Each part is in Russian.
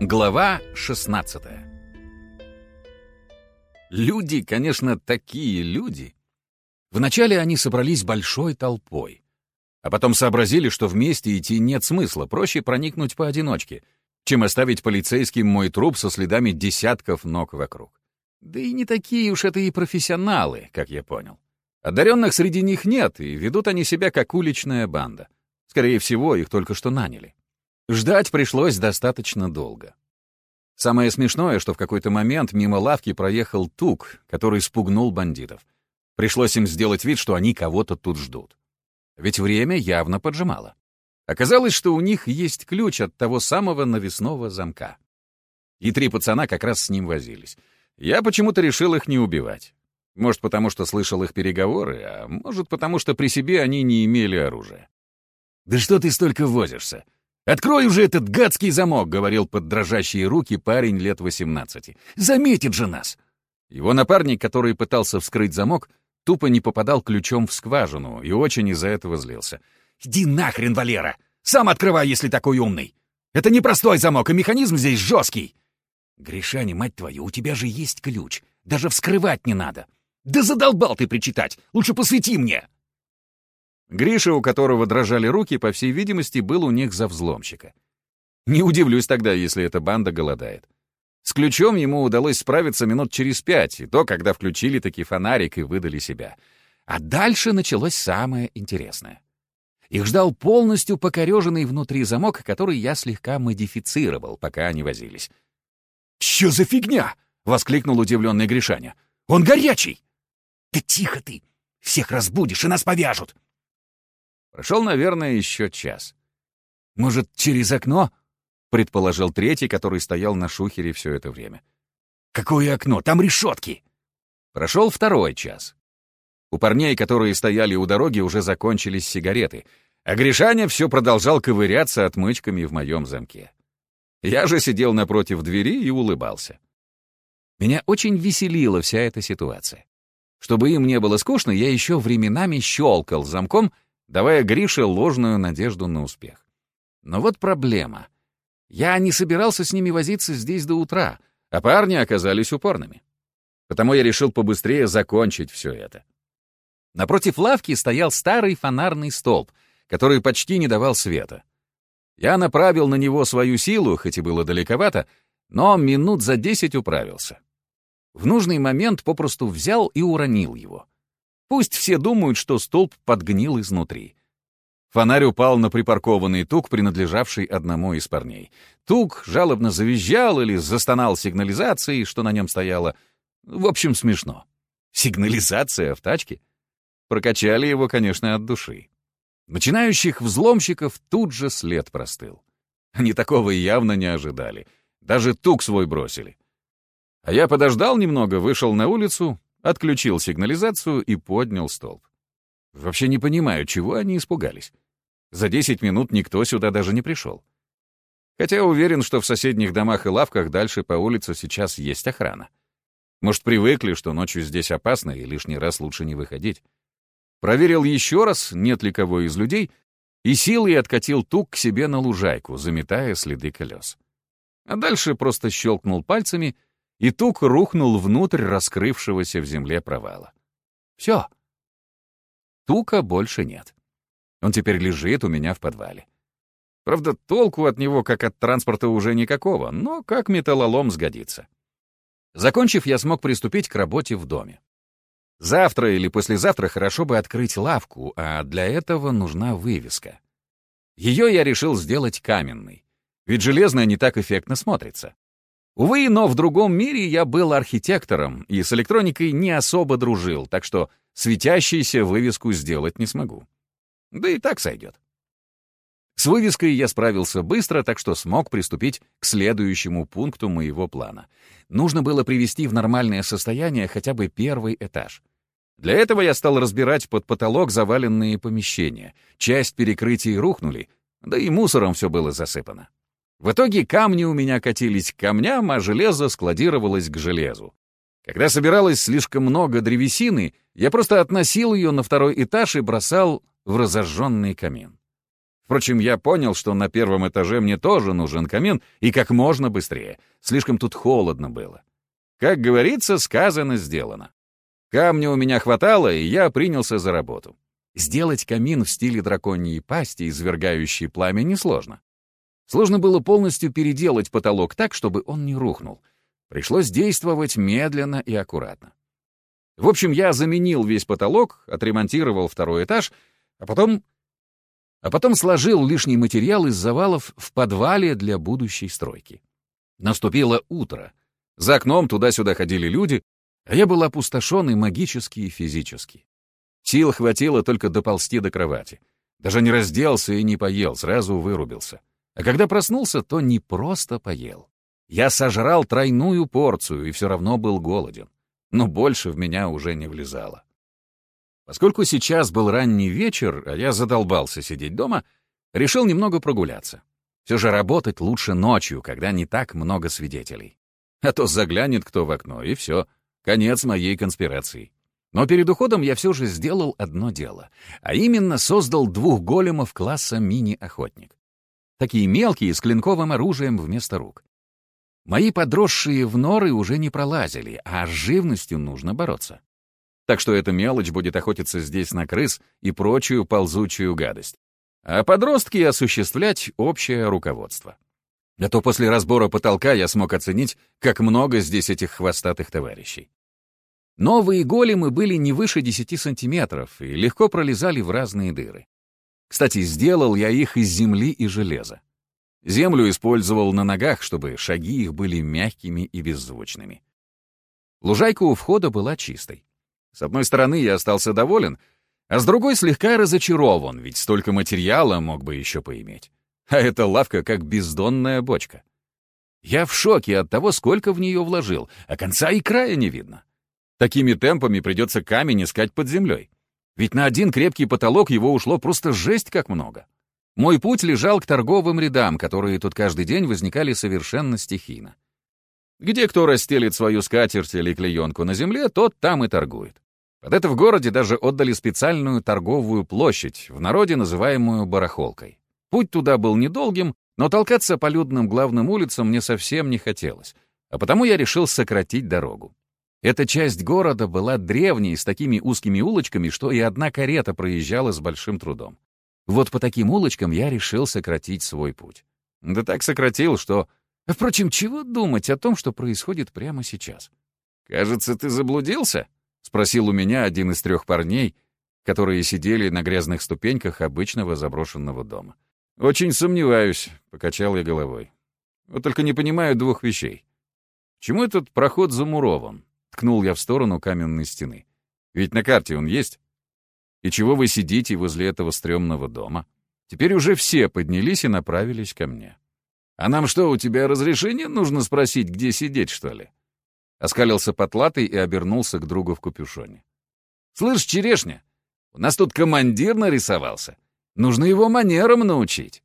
Глава 16 Люди, конечно, такие люди. Вначале они собрались большой толпой, а потом сообразили, что вместе идти нет смысла, проще проникнуть поодиночке, чем оставить полицейским мой труп со следами десятков ног вокруг. Да и не такие уж это и профессионалы, как я понял. Одаренных среди них нет, и ведут они себя как уличная банда. Скорее всего, их только что наняли. Ждать пришлось достаточно долго. Самое смешное, что в какой-то момент мимо лавки проехал тук, который спугнул бандитов. Пришлось им сделать вид, что они кого-то тут ждут. Ведь время явно поджимало. Оказалось, что у них есть ключ от того самого навесного замка. И три пацана как раз с ним возились. Я почему-то решил их не убивать. Может, потому что слышал их переговоры, а может, потому что при себе они не имели оружия. «Да что ты столько возишься? «Открой уже этот гадский замок», — говорил под дрожащие руки парень лет 18. «Заметит же нас!» Его напарник, который пытался вскрыть замок, тупо не попадал ключом в скважину и очень из-за этого злился. «Иди нахрен, Валера! Сам открывай, если такой умный! Это не простой замок, и механизм здесь жесткий!» «Гришаня, мать твою, у тебя же есть ключ. Даже вскрывать не надо. Да задолбал ты причитать! Лучше посвети мне!» Гриша, у которого дрожали руки, по всей видимости, был у них за взломщика. Не удивлюсь тогда, если эта банда голодает. С ключом ему удалось справиться минут через пять, и то, когда включили таки фонарик и выдали себя. А дальше началось самое интересное. Их ждал полностью покореженный внутри замок, который я слегка модифицировал, пока они возились. «Чё за фигня?» — воскликнул удивленный Гришаня. «Он горячий!» «Да тихо ты! Всех разбудишь, и нас повяжут!» Прошел, наверное, еще час. «Может, через окно?» — предположил третий, который стоял на шухере все это время. «Какое окно? Там решетки!» Прошел второй час. У парней, которые стояли у дороги, уже закончились сигареты, а Гришаня все продолжал ковыряться отмычками в моем замке. Я же сидел напротив двери и улыбался. Меня очень веселила вся эта ситуация. Чтобы им не было скучно, я еще временами щелкал замком — давая Грише ложную надежду на успех. Но вот проблема. Я не собирался с ними возиться здесь до утра, а парни оказались упорными. Потому я решил побыстрее закончить все это. Напротив лавки стоял старый фонарный столб, который почти не давал света. Я направил на него свою силу, хоть и было далековато, но минут за десять управился. В нужный момент попросту взял и уронил его — Пусть все думают, что столб подгнил изнутри. Фонарь упал на припаркованный тук, принадлежавший одному из парней. Тук жалобно завизжал или застонал сигнализацией, что на нем стояло. В общем, смешно. Сигнализация в тачке? Прокачали его, конечно, от души. Начинающих взломщиков тут же след простыл. Они такого явно не ожидали. Даже тук свой бросили. А я подождал немного, вышел на улицу, отключил сигнализацию и поднял столб. Вообще не понимаю, чего они испугались. За 10 минут никто сюда даже не пришел. Хотя уверен, что в соседних домах и лавках дальше по улице сейчас есть охрана. Может, привыкли, что ночью здесь опасно и лишний раз лучше не выходить. Проверил еще раз, нет ли кого из людей, и силой откатил тук к себе на лужайку, заметая следы колес. А дальше просто щелкнул пальцами — и тук рухнул внутрь раскрывшегося в земле провала. Все. Тука больше нет. Он теперь лежит у меня в подвале. Правда, толку от него, как от транспорта, уже никакого, но как металлолом сгодится. Закончив, я смог приступить к работе в доме. Завтра или послезавтра хорошо бы открыть лавку, а для этого нужна вывеска. Ее я решил сделать каменной, ведь железная не так эффектно смотрится. Увы, но в другом мире я был архитектором и с электроникой не особо дружил, так что светящуюся вывеску сделать не смогу. Да и так сойдет. С вывеской я справился быстро, так что смог приступить к следующему пункту моего плана. Нужно было привести в нормальное состояние хотя бы первый этаж. Для этого я стал разбирать под потолок заваленные помещения. Часть перекрытий рухнули, да и мусором все было засыпано. В итоге камни у меня катились к камням, а железо складировалось к железу. Когда собиралось слишком много древесины, я просто относил ее на второй этаж и бросал в разожженный камин. Впрочем, я понял, что на первом этаже мне тоже нужен камин, и как можно быстрее. Слишком тут холодно было. Как говорится, сказано, сделано. Камня у меня хватало, и я принялся за работу. Сделать камин в стиле драконьей пасти, извергающий пламя, несложно. Сложно было полностью переделать потолок так, чтобы он не рухнул. Пришлось действовать медленно и аккуратно. В общем, я заменил весь потолок, отремонтировал второй этаж, а потом... А потом сложил лишний материал из завалов в подвале для будущей стройки. Наступило утро. За окном туда-сюда ходили люди, а я был опустошен и магически, и физически. Сил хватило только доползти до кровати. Даже не разделся и не поел, сразу вырубился. А когда проснулся, то не просто поел. Я сожрал тройную порцию и все равно был голоден. Но больше в меня уже не влезало. Поскольку сейчас был ранний вечер, а я задолбался сидеть дома, решил немного прогуляться. Все же работать лучше ночью, когда не так много свидетелей. А то заглянет кто в окно, и все, конец моей конспирации. Но перед уходом я все же сделал одно дело, а именно создал двух големов класса мини-охотник. Такие мелкие, с клинковым оружием вместо рук. Мои подросшие в норы уже не пролазили, а с живностью нужно бороться. Так что эта мелочь будет охотиться здесь на крыс и прочую ползучую гадость. А подростки осуществлять общее руководство. А то после разбора потолка я смог оценить, как много здесь этих хвостатых товарищей. Новые големы были не выше 10 сантиметров и легко пролезали в разные дыры. Кстати, сделал я их из земли и железа. Землю использовал на ногах, чтобы шаги их были мягкими и беззвучными. Лужайка у входа была чистой. С одной стороны, я остался доволен, а с другой слегка разочарован, ведь столько материала мог бы еще поиметь. А эта лавка как бездонная бочка. Я в шоке от того, сколько в нее вложил, а конца и края не видно. Такими темпами придется камень искать под землей. Ведь на один крепкий потолок его ушло просто жесть как много. Мой путь лежал к торговым рядам, которые тут каждый день возникали совершенно стихийно. Где кто расстелит свою скатерть или клеенку на земле, тот там и торгует. Под это в городе даже отдали специальную торговую площадь, в народе называемую барахолкой. Путь туда был недолгим, но толкаться по людным главным улицам мне совсем не хотелось, а потому я решил сократить дорогу. Эта часть города была древней, с такими узкими улочками, что и одна карета проезжала с большим трудом. Вот по таким улочкам я решил сократить свой путь. Да так сократил, что... Впрочем, чего думать о том, что происходит прямо сейчас? «Кажется, ты заблудился?» — спросил у меня один из трех парней, которые сидели на грязных ступеньках обычного заброшенного дома. «Очень сомневаюсь», — покачал я головой. «Вот только не понимаю двух вещей. Чему этот проход замурован? Ткнул я в сторону каменной стены. «Ведь на карте он есть. И чего вы сидите возле этого стрёмного дома?» Теперь уже все поднялись и направились ко мне. «А нам что, у тебя разрешение нужно спросить, где сидеть, что ли?» Оскалился потлатый и обернулся к другу в капюшоне. «Слышь, черешня, у нас тут командир нарисовался. Нужно его манерам научить».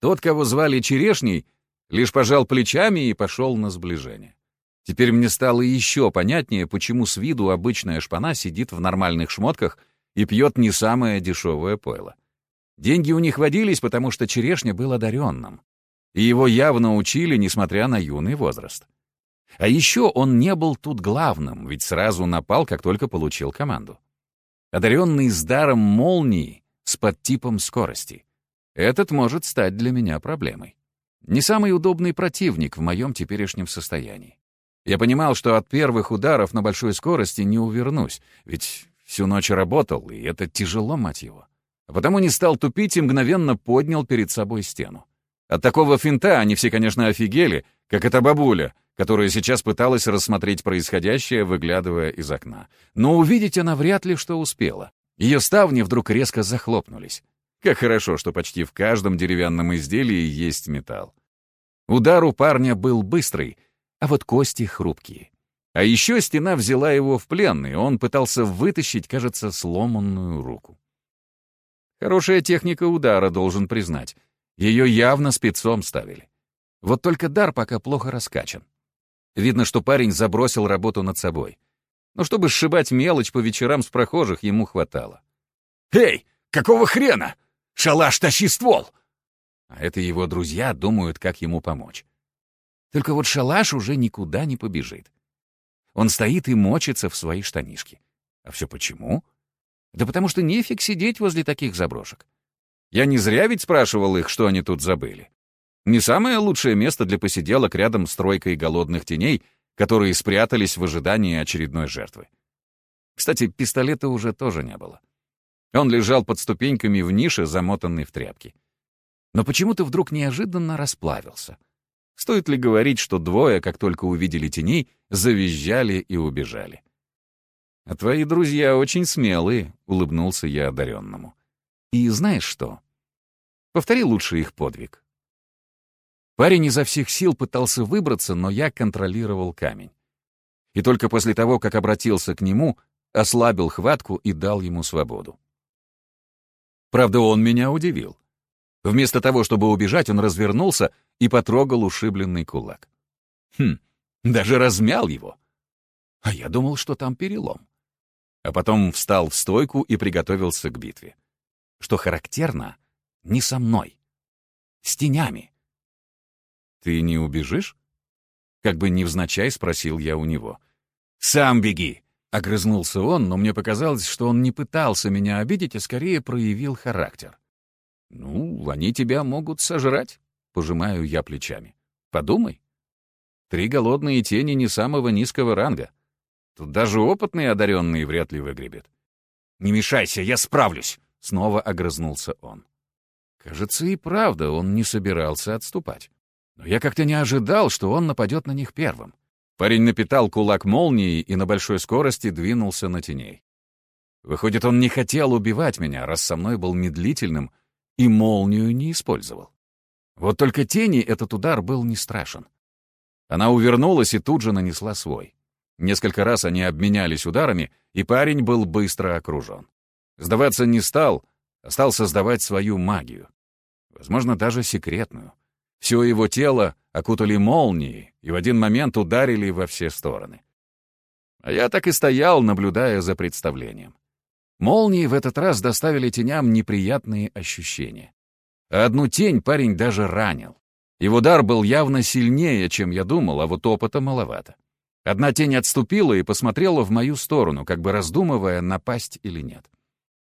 Тот, кого звали Черешней, лишь пожал плечами и пошел на сближение. Теперь мне стало еще понятнее, почему с виду обычная шпана сидит в нормальных шмотках и пьет не самое дешевое пойло. Деньги у них водились, потому что Черешня был одаренным. И его явно учили, несмотря на юный возраст. А еще он не был тут главным, ведь сразу напал, как только получил команду. Одаренный с даром молнии, с подтипом скорости. Этот может стать для меня проблемой. Не самый удобный противник в моем теперешнем состоянии. Я понимал, что от первых ударов на большой скорости не увернусь, ведь всю ночь работал, и это тяжело, мать его. А потому не стал тупить и мгновенно поднял перед собой стену. От такого финта они все, конечно, офигели, как эта бабуля, которая сейчас пыталась рассмотреть происходящее, выглядывая из окна. Но увидеть она вряд ли что успела. Ее ставни вдруг резко захлопнулись. Как хорошо, что почти в каждом деревянном изделии есть металл. Удар у парня был быстрый — а вот кости хрупкие. А еще стена взяла его в плен, и он пытался вытащить, кажется, сломанную руку. Хорошая техника удара, должен признать. Ее явно спецом ставили. Вот только дар пока плохо раскачан. Видно, что парень забросил работу над собой. Но чтобы сшибать мелочь по вечерам с прохожих, ему хватало. «Эй, какого хрена? «Шалаш, тащи ствол!» А это его друзья думают, как ему помочь. Только вот шалаш уже никуда не побежит. Он стоит и мочится в свои штанишки. А все почему? Да потому что нефиг сидеть возле таких заброшек. Я не зря ведь спрашивал их, что они тут забыли. Не самое лучшее место для посиделок рядом с тройкой голодных теней, которые спрятались в ожидании очередной жертвы. Кстати, пистолета уже тоже не было. Он лежал под ступеньками в нише, замотанный в тряпки. Но почему-то вдруг неожиданно расплавился. Стоит ли говорить, что двое, как только увидели теней, завизжали и убежали? «А твои друзья очень смелые», — улыбнулся я одаренному. «И знаешь что? Повтори лучше их подвиг». Парень изо всех сил пытался выбраться, но я контролировал камень. И только после того, как обратился к нему, ослабил хватку и дал ему свободу. Правда, он меня удивил. Вместо того, чтобы убежать, он развернулся и потрогал ушибленный кулак. Хм, даже размял его. А я думал, что там перелом. А потом встал в стойку и приготовился к битве. Что характерно, не со мной. С тенями. «Ты не убежишь?» Как бы невзначай спросил я у него. «Сам беги!» Огрызнулся он, но мне показалось, что он не пытался меня обидеть, а скорее проявил характер. «Ну, они тебя могут сожрать», — пожимаю я плечами. «Подумай. Три голодные тени не самого низкого ранга. Тут даже опытный одаренный вряд ли выгребет». «Не мешайся, я справлюсь», — снова огрызнулся он. Кажется, и правда он не собирался отступать. Но я как-то не ожидал, что он нападет на них первым. Парень напитал кулак молнией и на большой скорости двинулся на теней. Выходит, он не хотел убивать меня, раз со мной был медлительным и молнию не использовал. Вот только тени этот удар был не страшен. Она увернулась и тут же нанесла свой. Несколько раз они обменялись ударами, и парень был быстро окружен. Сдаваться не стал, а стал создавать свою магию. Возможно, даже секретную. Все его тело окутали молнии и в один момент ударили во все стороны. А я так и стоял, наблюдая за представлением. Молнии в этот раз доставили теням неприятные ощущения. Одну тень парень даже ранил. Его удар был явно сильнее, чем я думал, а вот опыта маловато. Одна тень отступила и посмотрела в мою сторону, как бы раздумывая, напасть или нет.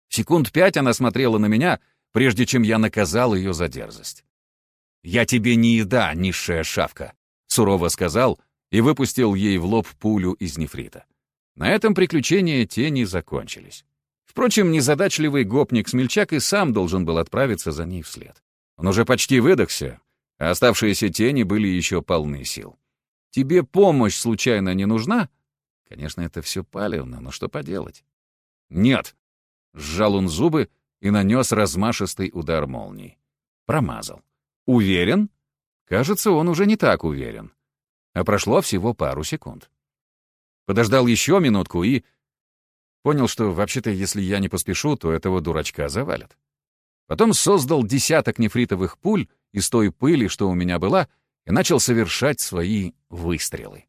Секунд пять она смотрела на меня, прежде чем я наказал ее за дерзость. «Я тебе не еда, низшая шавка», — сурово сказал и выпустил ей в лоб пулю из нефрита. На этом приключения тени закончились. Впрочем, незадачливый гопник-смельчак и сам должен был отправиться за ней вслед. Он уже почти выдохся, а оставшиеся тени были еще полны сил. «Тебе помощь случайно не нужна?» Конечно, это все палевно, но что поделать? «Нет!» — сжал он зубы и нанес размашистый удар молнии. Промазал. Уверен? Кажется, он уже не так уверен. А прошло всего пару секунд. Подождал еще минутку и... Понял, что вообще-то, если я не поспешу, то этого дурачка завалят. Потом создал десяток нефритовых пуль из той пыли, что у меня была, и начал совершать свои выстрелы.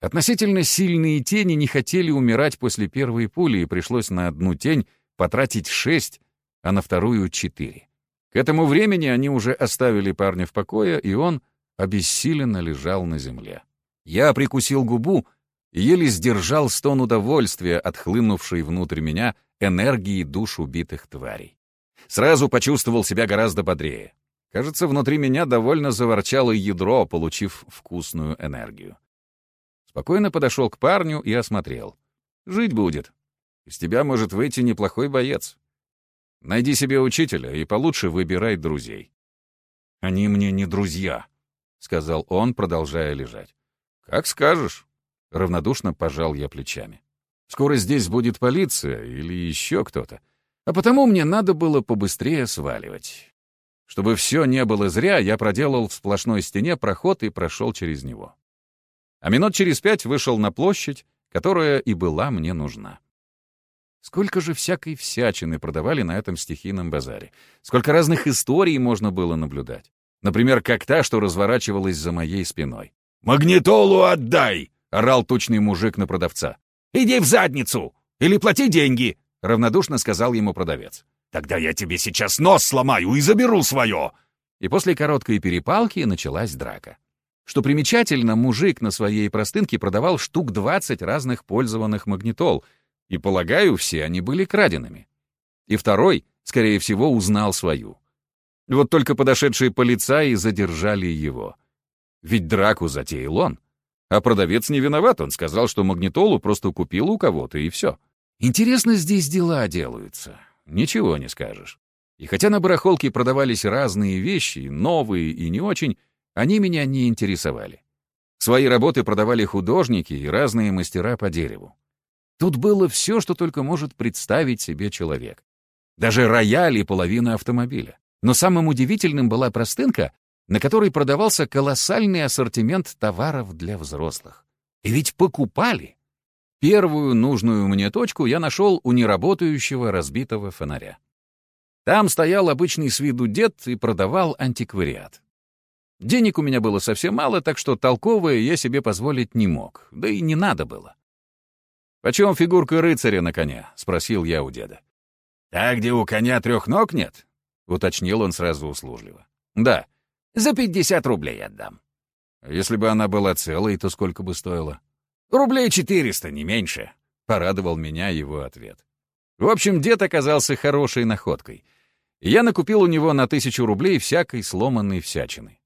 Относительно сильные тени не хотели умирать после первой пули, и пришлось на одну тень потратить шесть, а на вторую — четыре. К этому времени они уже оставили парня в покое, и он обессиленно лежал на земле. Я прикусил губу еле сдержал стон удовольствия, отхлынувшей внутрь меня энергии душ убитых тварей. Сразу почувствовал себя гораздо бодрее. Кажется, внутри меня довольно заворчало ядро, получив вкусную энергию. Спокойно подошел к парню и осмотрел. «Жить будет. Из тебя может выйти неплохой боец. Найди себе учителя и получше выбирай друзей». «Они мне не друзья», — сказал он, продолжая лежать. «Как скажешь», — равнодушно пожал я плечами. «Скоро здесь будет полиция или еще кто-то, а потому мне надо было побыстрее сваливать. Чтобы все не было зря, я проделал в сплошной стене проход и прошел через него. А минут через пять вышел на площадь, которая и была мне нужна. Сколько же всякой всячины продавали на этом стихийном базаре. Сколько разных историй можно было наблюдать. Например, как та, что разворачивалась за моей спиной. «Магнитолу отдай!» — орал тучный мужик на продавца. «Иди в задницу! Или плати деньги!» — равнодушно сказал ему продавец. Тогда я тебе сейчас нос сломаю и заберу свое!» И после короткой перепалки началась драка. Что примечательно, мужик на своей простынке продавал штук 20 разных пользованных магнитол, и, полагаю, все они были краденными. И второй, скорее всего, узнал свою. Вот только подошедшие полицаи задержали его. Ведь драку затеял он. А продавец не виноват, он сказал, что магнитолу просто купил у кого-то, и все. Интересно здесь дела делаются. Ничего не скажешь. И хотя на барахолке продавались разные вещи, новые и не очень, они меня не интересовали. Свои работы продавали художники и разные мастера по дереву. Тут было все, что только может представить себе человек. Даже рояль и половина автомобиля. Но самым удивительным была простынка, на которой продавался колоссальный ассортимент товаров для взрослых. И ведь покупали. Первую нужную мне точку я нашел у неработающего разбитого фонаря. Там стоял обычный с виду дед и продавал антиквариат. Денег у меня было совсем мало, так что толковое я себе позволить не мог, да и не надо было. «Почем фигурка рыцаря на коня?» — спросил я у деда. «Та, где у коня трех ног нет?» — уточнил он сразу услужливо. «Да, за пятьдесят рублей отдам». «Если бы она была целой, то сколько бы стоила?» «Рублей четыреста, не меньше», — порадовал меня его ответ. В общем, дед оказался хорошей находкой. Я накупил у него на тысячу рублей всякой сломанной всячины.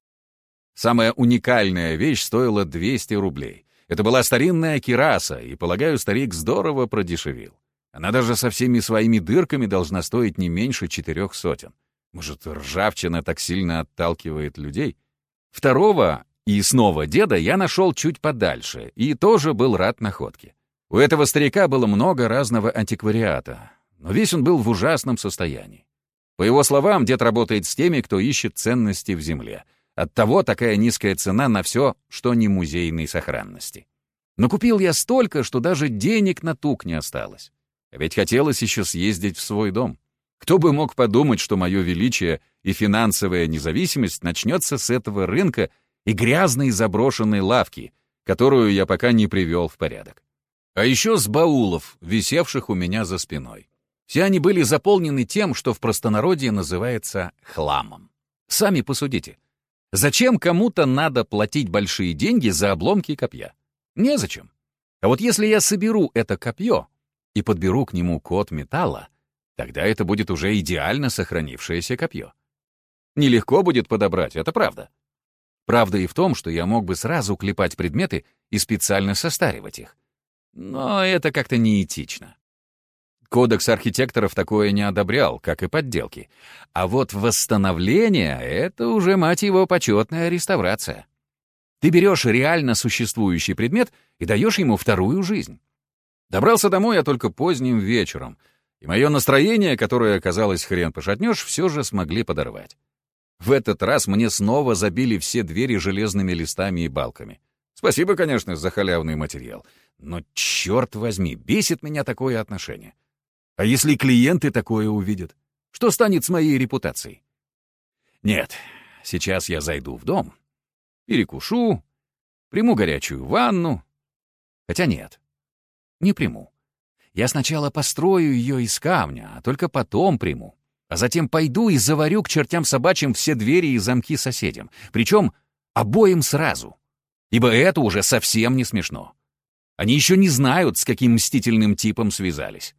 Самая уникальная вещь стоила 200 рублей. Это была старинная кираса, и, полагаю, старик здорово продешевил. Она даже со всеми своими дырками должна стоить не меньше четырех сотен. Может, ржавчина так сильно отталкивает людей? Второго и снова деда я нашел чуть подальше и тоже был рад находке. У этого старика было много разного антиквариата, но весь он был в ужасном состоянии. По его словам, дед работает с теми, кто ищет ценности в земле. Оттого такая низкая цена на все, что не музейной сохранности. Но купил я столько, что даже денег на тук не осталось. Ведь хотелось еще съездить в свой дом. Кто бы мог подумать, что мое величие и финансовая независимость начнется с этого рынка и грязной заброшенной лавки, которую я пока не привел в порядок. А еще с баулов, висевших у меня за спиной. Все они были заполнены тем, что в простонародье называется хламом. Сами посудите. Зачем кому-то надо платить большие деньги за обломки копья? Незачем. А вот если я соберу это копье и подберу к нему код металла, Тогда это будет уже идеально сохранившееся копье. Нелегко будет подобрать, это правда. Правда и в том, что я мог бы сразу клепать предметы и специально состаривать их. Но это как-то неэтично. Кодекс архитекторов такое не одобрял, как и подделки. А вот восстановление — это уже, мать его, почетная реставрация. Ты берешь реально существующий предмет и даешь ему вторую жизнь. Добрался домой я только поздним вечером — и мое настроение, которое, казалось, хрен пошатнешь, все же смогли подорвать. В этот раз мне снова забили все двери железными листами и балками. Спасибо, конечно, за халявный материал. Но, черт возьми, бесит меня такое отношение. А если клиенты такое увидят? Что станет с моей репутацией? Нет, сейчас я зайду в дом, перекушу, приму горячую ванну. Хотя нет, не приму. Я сначала построю ее из камня, а только потом приму. А затем пойду и заварю к чертям собачьим все двери и замки соседям. Причем обоим сразу. Ибо это уже совсем не смешно. Они еще не знают, с каким мстительным типом связались.